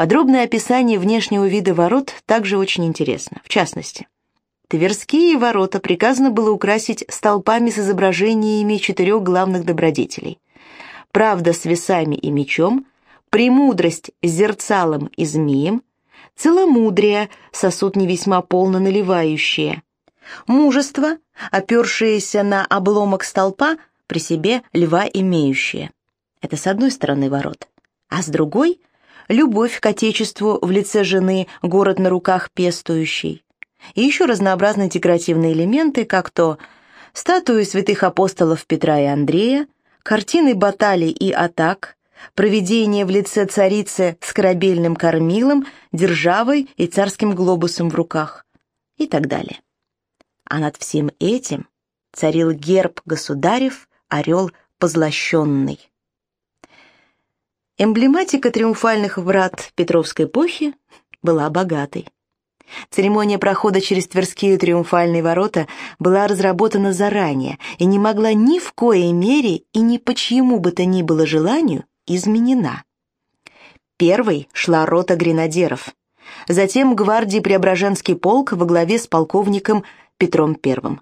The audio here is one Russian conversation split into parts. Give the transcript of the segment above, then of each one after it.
Подробное описание внешнего вида ворот также очень интересно. В частности, Тверские ворота приказано было украсить столпами с изображениями четырех главных добродетелей. Правда с весами и мечом, премудрость с зерцалом и змеем, целомудрие, сосуд не весьма полно наливающее, мужество, опершееся на обломок столпа, при себе льва имеющее. Это с одной стороны ворот. А с другой — любовь к отечеству в лице жены, город на руках пестующий и еще разнообразные декоративные элементы, как то статуи святых апостолов Петра и Андрея, картины баталий и атак, проведение в лице царицы с корабельным кормилом, державой и царским глобусом в руках и так далее. А над всем этим царил герб государев, орел позлощенный. Эмблематика триумфальных врат Петровской эпохи была богатой. Церемония прохода через Тверские триумфальные ворота была разработана заранее и не могла ни в коей мере и ни по чьему бы то ни было желанию изменена. Первой шла рота гренадеров, затем гвардии Преображенский полк во главе с полковником Петром I.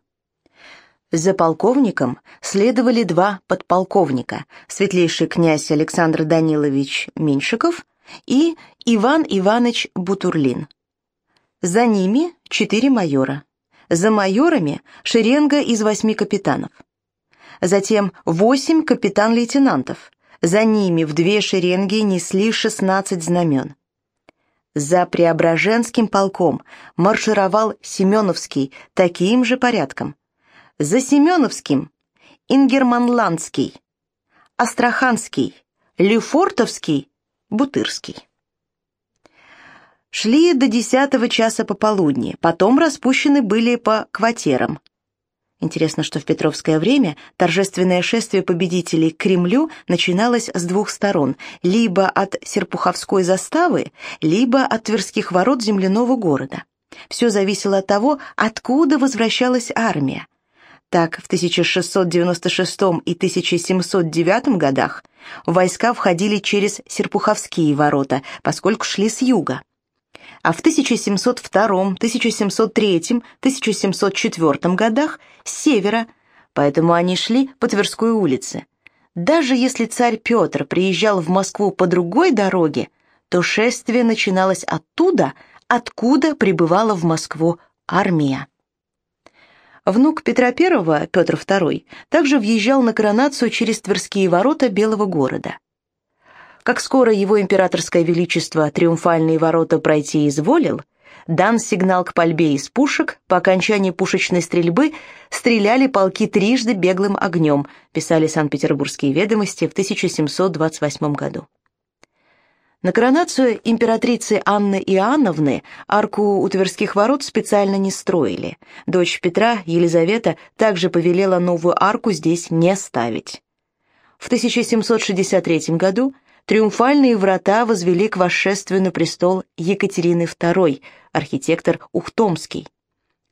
За полковником следовали два подполковника, светлейший князь Александр Данилович Меньшиков и Иван Иванович Бутурлин. За ними четыре майора. За майорами шеренга из восьми капитанов. Затем восемь капитан-лейтенантов. За ними в две шеренги несли шестнадцать знамен. За Преображенским полком маршировал Семеновский таким же порядком. За Семеновским – Ингерманландский, Астраханский, Лефортовский, Бутырский шли до десятого часа пополудни, потом распущены были по квартирам. Интересно, что в Петровское время торжественное шествие победителей к Кремлю начиналось с двух сторон, либо от Серпуховской заставы, либо от Тверских ворот земляного города. Все зависело от того, откуда возвращалась армия. Так, в 1696 и 1709 годах войска входили через Серпуховские ворота, поскольку шли с юга а в 1702, 1703, 1704 годах с севера, поэтому они шли по Тверской улице. Даже если царь Петр приезжал в Москву по другой дороге, то шествие начиналось оттуда, откуда прибывала в Москву армия. Внук Петра I, Петр II, также въезжал на коронацию через Тверские ворота Белого города. Как скоро его императорское величество триумфальные ворота пройти изволил, дан сигнал к пальбе из пушек, по окончании пушечной стрельбы стреляли полки трижды беглым огнем, писали Санкт-Петербургские ведомости в 1728 году. На коронацию императрицы Анны Иоанновны арку у Тверских ворот специально не строили. Дочь Петра, Елизавета, также повелела новую арку здесь не ставить. В 1763 году триумфальные врата возвели к восшествию на престол Екатерины II, архитектор Ухтомский.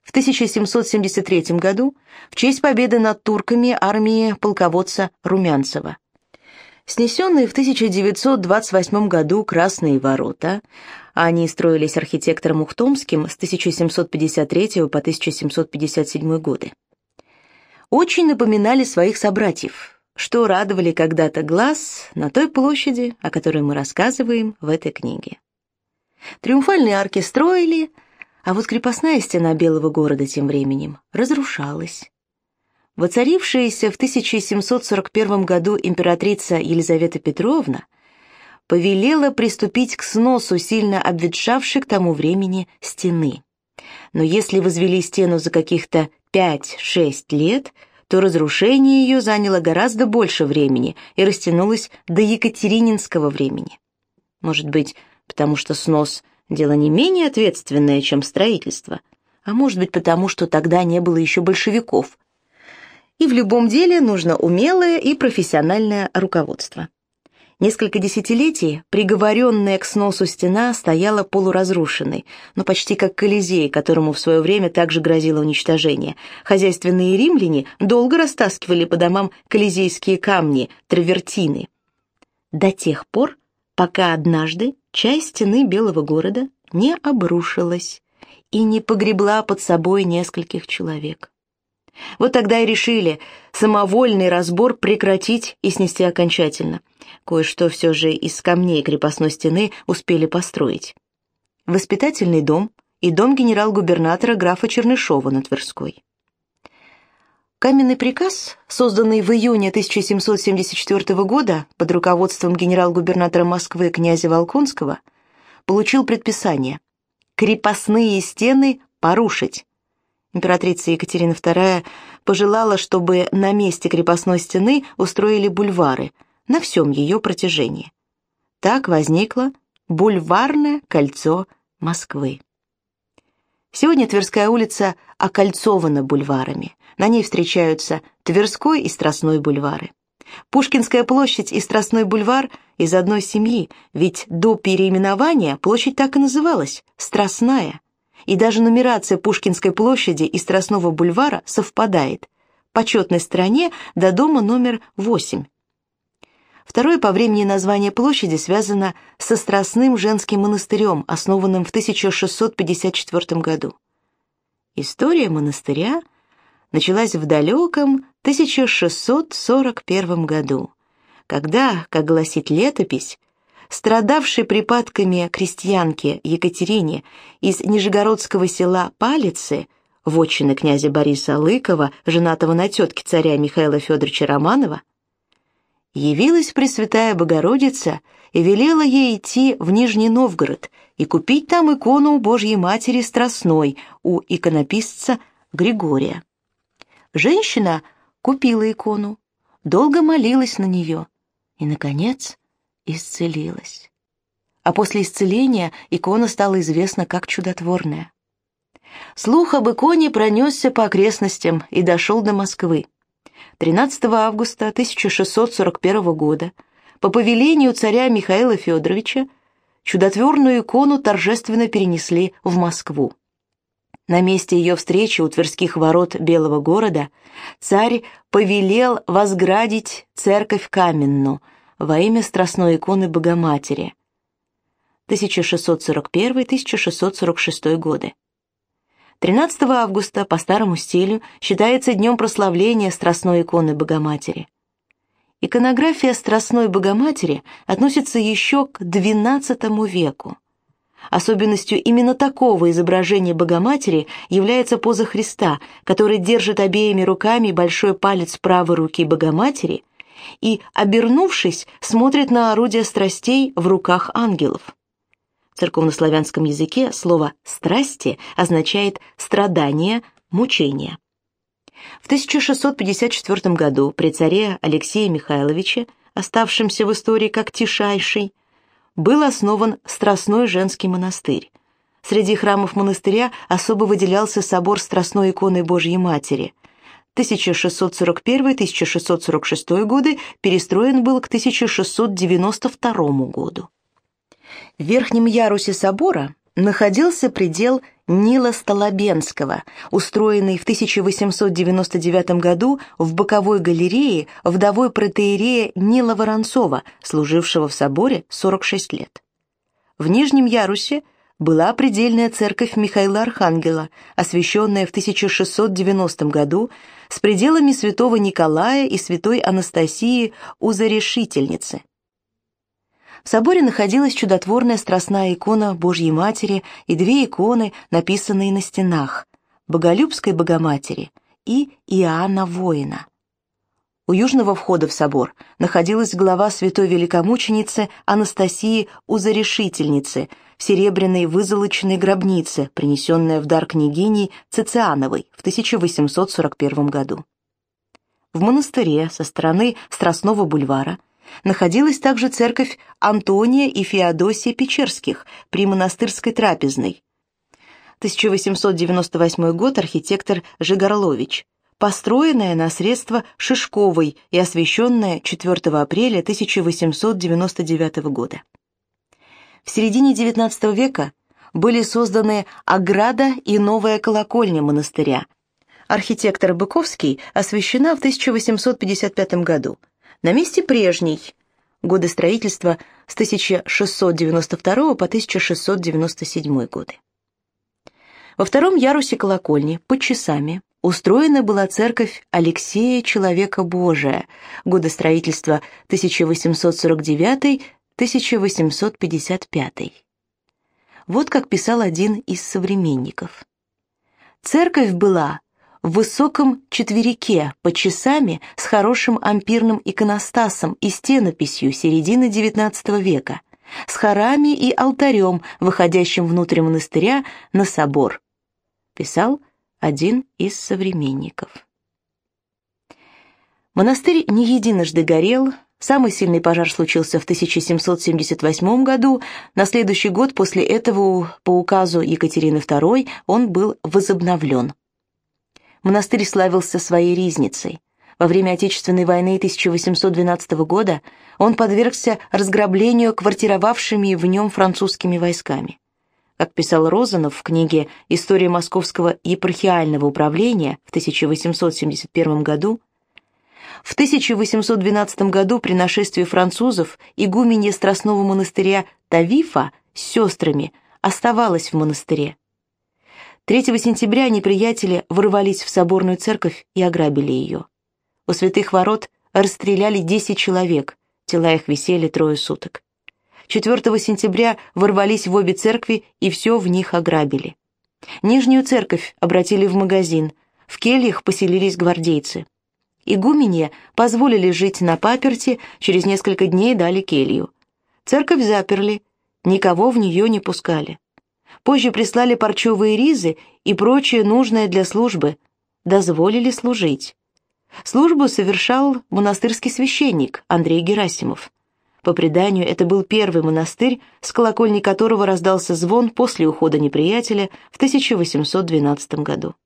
В 1773 году в честь победы над турками армии полководца Румянцева. Снесенные в 1928 году Красные ворота, они строились архитектором Ухтомским с 1753 по 1757 годы, очень напоминали своих собратьев – что радовали когда-то глаз на той площади, о которой мы рассказываем в этой книге. Триумфальные арки строили, а вот крепостная стена Белого города тем временем разрушалась. Воцарившаяся в 1741 году императрица Елизавета Петровна повелела приступить к сносу сильно обветшавшей к тому времени стены. Но если возвели стену за каких-то 5-6 лет – то разрушение ее заняло гораздо больше времени и растянулось до Екатерининского времени. Может быть, потому что снос – дело не менее ответственное, чем строительство, а может быть потому, что тогда не было еще большевиков. И в любом деле нужно умелое и профессиональное руководство. Несколько десятилетий приговоренная к сносу стена стояла полуразрушенной, но почти как Колизей, которому в свое время также грозило уничтожение. Хозяйственные римляне долго растаскивали по домам колизейские камни, травертины. До тех пор, пока однажды часть стены Белого города не обрушилась и не погребла под собой нескольких человек. Вот тогда и решили самовольный разбор прекратить и снести окончательно. Кое-что все же из камней крепостной стены успели построить. Воспитательный дом и дом генерал-губернатора графа Чернышова на Тверской. Каменный приказ, созданный в июне 1774 года под руководством генерал-губернатора Москвы князя Волконского, получил предписание «крепостные стены порушить». Императрица Екатерина II пожелала, чтобы на месте крепостной стены устроили бульвары на всем ее протяжении. Так возникло бульварное кольцо Москвы. Сегодня Тверская улица окольцована бульварами. На ней встречаются Тверской и Страстной бульвары. Пушкинская площадь и Страстной бульвар из одной семьи, ведь до переименования площадь так и называлась – Страстная. И даже нумерация Пушкинской площади и Страстного бульвара совпадает. По четной стороне до дома номер 8. Второе по времени название площади связано со Страстным женским монастырем, основанным в 1654 году. История монастыря началась в далеком 1641 году, когда, как гласит летопись, страдавшей припадками крестьянке Екатерине из нижегородского села Палицы, вотчины князя Бориса Лыкова, женатого на тетке царя Михаила Федоровича Романова, явилась Пресвятая Богородица и велела ей идти в Нижний Новгород и купить там икону Божьей Матери Страстной у иконописца Григория. Женщина купила икону, долго молилась на нее и, наконец, исцелилась. А после исцеления икона стала известна как чудотворная. Слух об иконе пронесся по окрестностям и дошел до Москвы. 13 августа 1641 года по повелению царя Михаила Федоровича чудотворную икону торжественно перенесли в Москву. На месте ее встречи у Тверских ворот Белого города царь повелел возградить церковь каменную во имя Страстной иконы Богоматери 1641-1646 годы. 13 августа по старому стилю считается днем прославления Страстной иконы Богоматери. Иконография Страстной Богоматери относится еще к XII веку. Особенностью именно такого изображения Богоматери является поза Христа, который держит обеими руками большой палец правой руки Богоматери и, обернувшись, смотрит на орудие страстей в руках ангелов. В церковнославянском языке слово «страсти» означает «страдание», «мучение». В 1654 году при царе Алексее Михайловиче, оставшемся в истории как Тишайший, был основан Страстной женский монастырь. Среди храмов монастыря особо выделялся собор Страстной иконы Божьей Матери. 1641-1646 годы перестроен был к 1692 году. В верхнем ярусе собора находился предел Нила Столобенского, устроенный в 1899 году в боковой галерее вдовой протеерея Нила Воронцова, служившего в соборе 46 лет. В нижнем ярусе была предельная церковь Михаила Архангела, освященная в 1690 году с пределами святого Николая и святой Анастасии Узарешительницы. В соборе находилась чудотворная страстная икона Божьей Матери и две иконы, написанные на стенах – Боголюбской Богоматери и Иоанна Воина. У южного входа в собор находилась глава святой великомученицы Анастасии Узарешительницы в серебряной вызолоченной гробнице, принесенная в дар княгиней Цициановой в 1841 году. В монастыре со стороны Страстного бульвара находилась также церковь Антония и Феодосия Печерских при монастырской трапезной. 1898 год, архитектор Жигорлович, построенная на средства Шишковой и освященная 4 апреля 1899 года. В середине XIX века были созданы ограда и новая колокольня монастыря. Архитектор Быковский освящена в 1855 году – на месте прежней годы строительства с 1692 по 1697 годы. Во втором ярусе колокольни, под часами, устроена была церковь Алексея Человека Божия, годы строительства 1849-1855. Вот как писал один из современников. Церковь была в высоком четверике под часами с хорошим ампирным иконостасом и стенописью середины XIX века, с хорами и алтарем, выходящим внутрь монастыря на собор. Писал один из современников. Монастырь не единожды горел, самый сильный пожар случился в 1778 году, на следующий год после этого по указу Екатерины II он был возобновлен. Монастырь славился своей ризницей. Во время Отечественной войны 1812 года он подвергся разграблению квартировавшими в нем французскими войсками. Как писал Розанов в книге «История Московского епархиального управления» в 1871 году, в 1812 году при нашествии французов игуменья Страстного монастыря Тавифа с сестрами оставалась в монастыре. 3 сентября неприятели ворвались в соборную церковь и ограбили ее. У святых ворот расстреляли 10 человек, тела их висели трое суток. 4 сентября ворвались в обе церкви и все в них ограбили. Нижнюю церковь обратили в магазин, в кельях поселились гвардейцы. Игуменье позволили жить на паперти, через несколько дней дали келью. Церковь заперли, никого в нее не пускали. Позже прислали парчевые ризы и прочее нужное для службы, дозволили служить. Службу совершал монастырский священник Андрей Герасимов. По преданию, это был первый монастырь, с колокольни которого раздался звон после ухода неприятеля в 1812 году.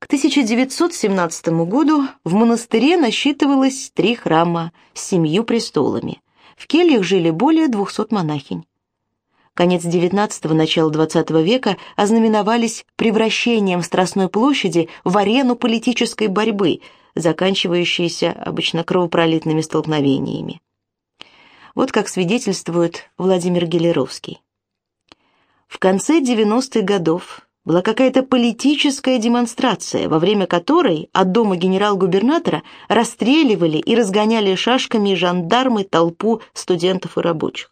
К 1917 году в монастыре насчитывалось три храма с семью престолами. В кельях жили более 200 монахинь. Конец XIX – начало XX века ознаменовались превращением Страстной площади в арену политической борьбы, заканчивающейся обычно кровопролитными столкновениями. Вот как свидетельствует Владимир Гелеровский. В конце 90-х годов была какая-то политическая демонстрация, во время которой от дома генерал-губернатора расстреливали и разгоняли шашками жандармы толпу студентов и рабочих.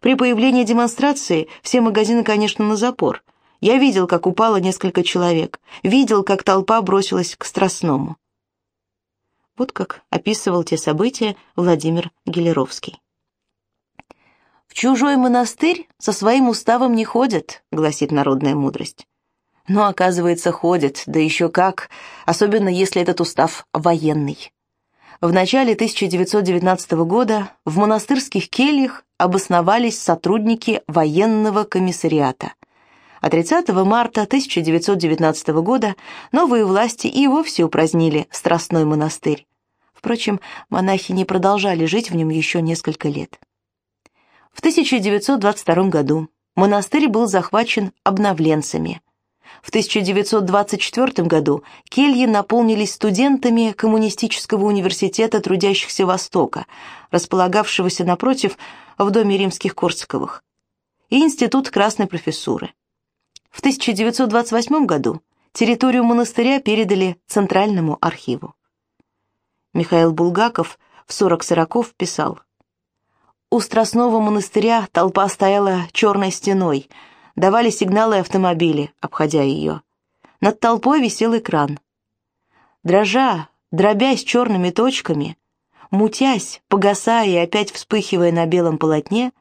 При появлении демонстрации все магазины, конечно, на запор. Я видел, как упало несколько человек, видел, как толпа бросилась к Страстному. Вот как описывал те события Владимир Гелеровский. «В чужой монастырь со своим уставом не ходят», — гласит народная мудрость. Но, оказывается, ходят, да еще как, особенно если этот устав военный. В начале 1919 года в монастырских кельях обосновались сотрудники военного комиссариата. А 30 марта 1919 года новые власти и вовсе упразднили Страстной монастырь. Впрочем, монахи не продолжали жить в нем еще несколько лет. В 1922 году монастырь был захвачен обновленцами. В 1924 году кельи наполнились студентами Коммунистического университета трудящихся Востока, располагавшегося напротив в доме римских Корсаковых, и Институт Красной профессуры. В 1928 году территорию монастыря передали Центральному архиву. Михаил Булгаков в «Сорок сороков» писал – у Страстного монастыря толпа стояла черной стеной, давали сигналы автомобили, обходя ее. Над толпой висел экран. Дрожа, дробясь черными точками, мутясь, погасая и опять вспыхивая на белом полотне,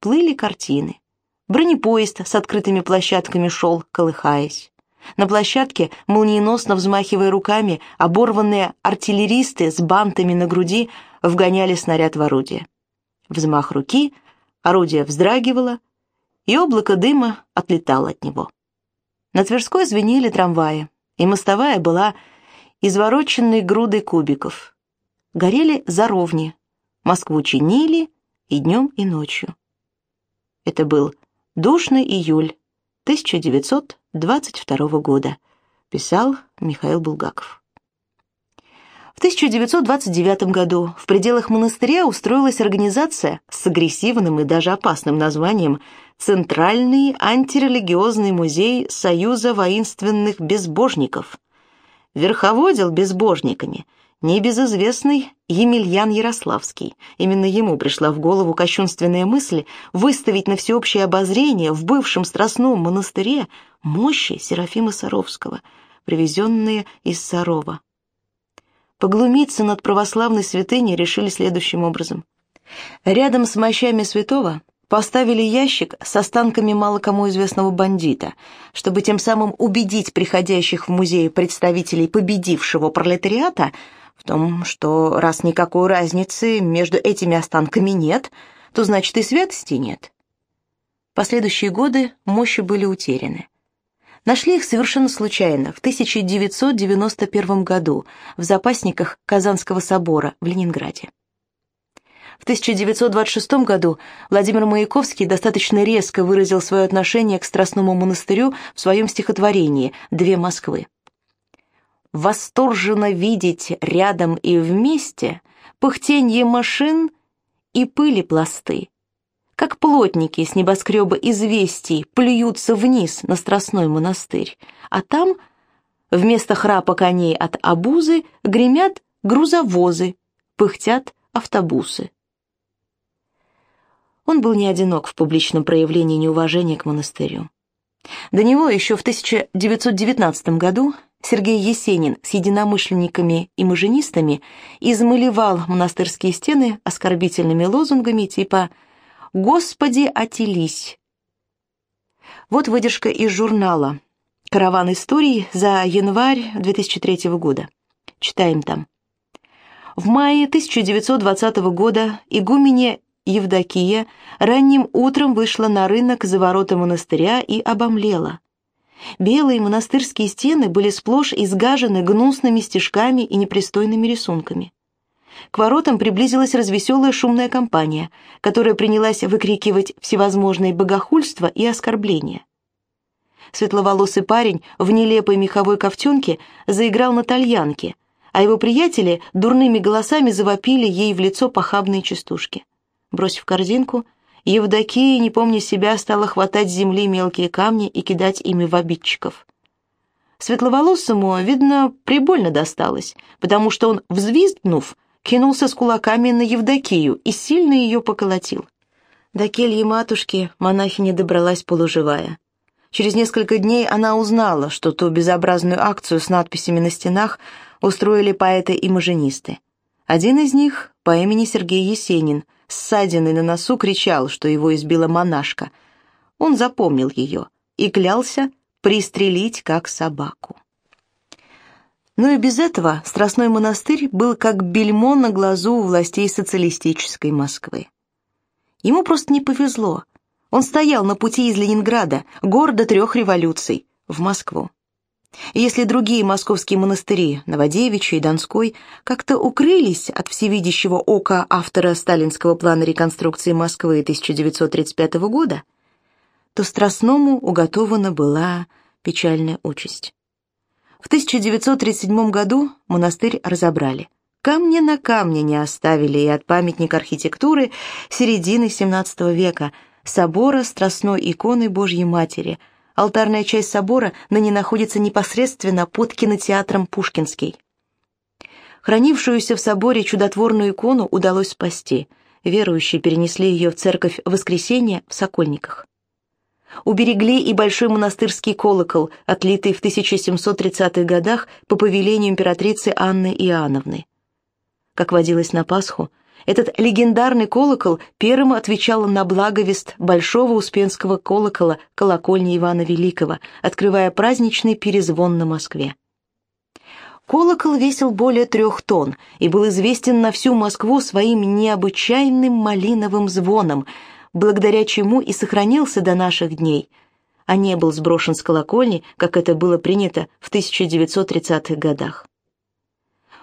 плыли картины. Бронепоезд с открытыми площадками шел, колыхаясь. На площадке, молниеносно взмахивая руками, оборванные артиллеристы с бантами на груди вгоняли снаряд в орудие. Взмах руки, орудие вздрагивало, и облако дыма отлетало от него. На Тверской звенели трамваи, и мостовая была извороченной грудой кубиков. Горели заровни, Москву чинили и днем, и ночью. Это был душный июль 1922 года, писал Михаил Булгаков. В 1929 году в пределах монастыря устроилась организация с агрессивным и даже опасным названием «Центральный антирелигиозный музей Союза воинственных безбожников». Верховодил безбожниками небезызвестный Емельян Ярославский. Именно ему пришла в голову кощунственная мысль выставить на всеобщее обозрение в бывшем Страстном монастыре мощи Серафима Саровского, привезенные из Сарова. Поглумиться над православной святыней решили следующим образом. Рядом с мощами святого поставили ящик с останками мало кому известного бандита, чтобы тем самым убедить приходящих в музей представителей победившего пролетариата в том, что раз никакой разницы между этими останками нет, то значит и святости нет. Последующие годы мощи были утеряны. Нашли их совершенно случайно в 1991 году в запасниках Казанского собора в Ленинграде. В 1926 году Владимир Маяковский достаточно резко выразил свое отношение к Страстному монастырю в своем стихотворении «Две Москвы». «Восторженно видеть рядом и вместе пыхтенье машин и пыли пласты, как плотники с небоскреба известий плюются вниз на Страстной монастырь, а там вместо храпа коней от обузы гремят грузовозы, пыхтят автобусы. Он был не одинок в публичном проявлении неуважения к монастырю. До него еще в 1919 году Сергей Есенин с единомышленниками и маженистами измалевал монастырские стены оскорбительными лозунгами типа «Святой «Господи, отелись!» Вот выдержка из журнала «Караван историй» за январь 2003 года. Читаем там. В мае 1920 года игуменя Евдокия ранним утром вышла на рынок за ворота монастыря и обомлела. Белые монастырские стены были сплошь изгажены гнусными стежками и непристойными рисунками. К воротам приблизилась развеселая шумная компания, которая принялась выкрикивать всевозможные богохульства и оскорбления. Светловолосый парень в нелепой меховой ковтенке заиграл на тальянке, а его приятели дурными голосами завопили ей в лицо похабные частушки. Бросив корзинку, Евдокия, не помня себя, стала хватать с земли мелкие камни и кидать ими в обидчиков. Светловолосому, видно, прибольно досталось, потому что он, взвизгнув, кинулся с кулаками на Евдокию и сильно ее поколотил. До кельи матушки монахиня добралась полуживая. Через несколько дней она узнала, что ту безобразную акцию с надписями на стенах устроили поэты и маженисты. Один из них, по имени Сергей Есенин, с ссадиной на носу кричал, что его избила монашка. Он запомнил ее и клялся пристрелить как собаку. Но и без этого Страстной монастырь был как бельмо на глазу у властей социалистической Москвы. Ему просто не повезло. Он стоял на пути из Ленинграда, города трех революций, в Москву. Если другие московские монастыри, Новодевичий и Донской, как-то укрылись от всевидящего ока автора сталинского плана реконструкции Москвы 1935 года, то Страстному уготована была печальная участь. В 1937 году монастырь разобрали. Камни на камне не оставили и от памятника архитектуры середины XVII века, собора Страстной иконы Божьей Матери. Алтарная часть собора ныне находится непосредственно под кинотеатром «Пушкинский». Хранившуюся в соборе чудотворную икону удалось спасти. Верующие перенесли ее в церковь Воскресения в Сокольниках уберегли и большой монастырский колокол, отлитый в 1730-х годах по повелению императрицы Анны Иоанновны. Как водилось на Пасху, этот легендарный колокол первым отвечал на благовест большого успенского колокола колокольни Ивана Великого, открывая праздничный перезвон на Москве. Колокол весил более трех тонн и был известен на всю Москву своим необычайным малиновым звоном – благодаря чему и сохранился до наших дней, а не был сброшен с колокольни, как это было принято в 1930-х годах.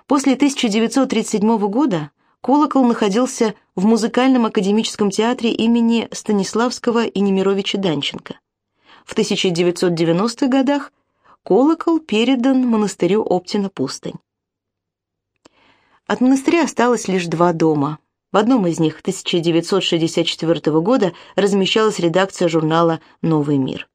После 1937 года колокол находился в музыкальном академическом театре имени Станиславского и Немировича Данченко. В 1990-х годах колокол передан монастырю Оптина Пустынь. От монастыря осталось лишь два дома. В одном из них 1964 года размещалась редакция журнала «Новый мир».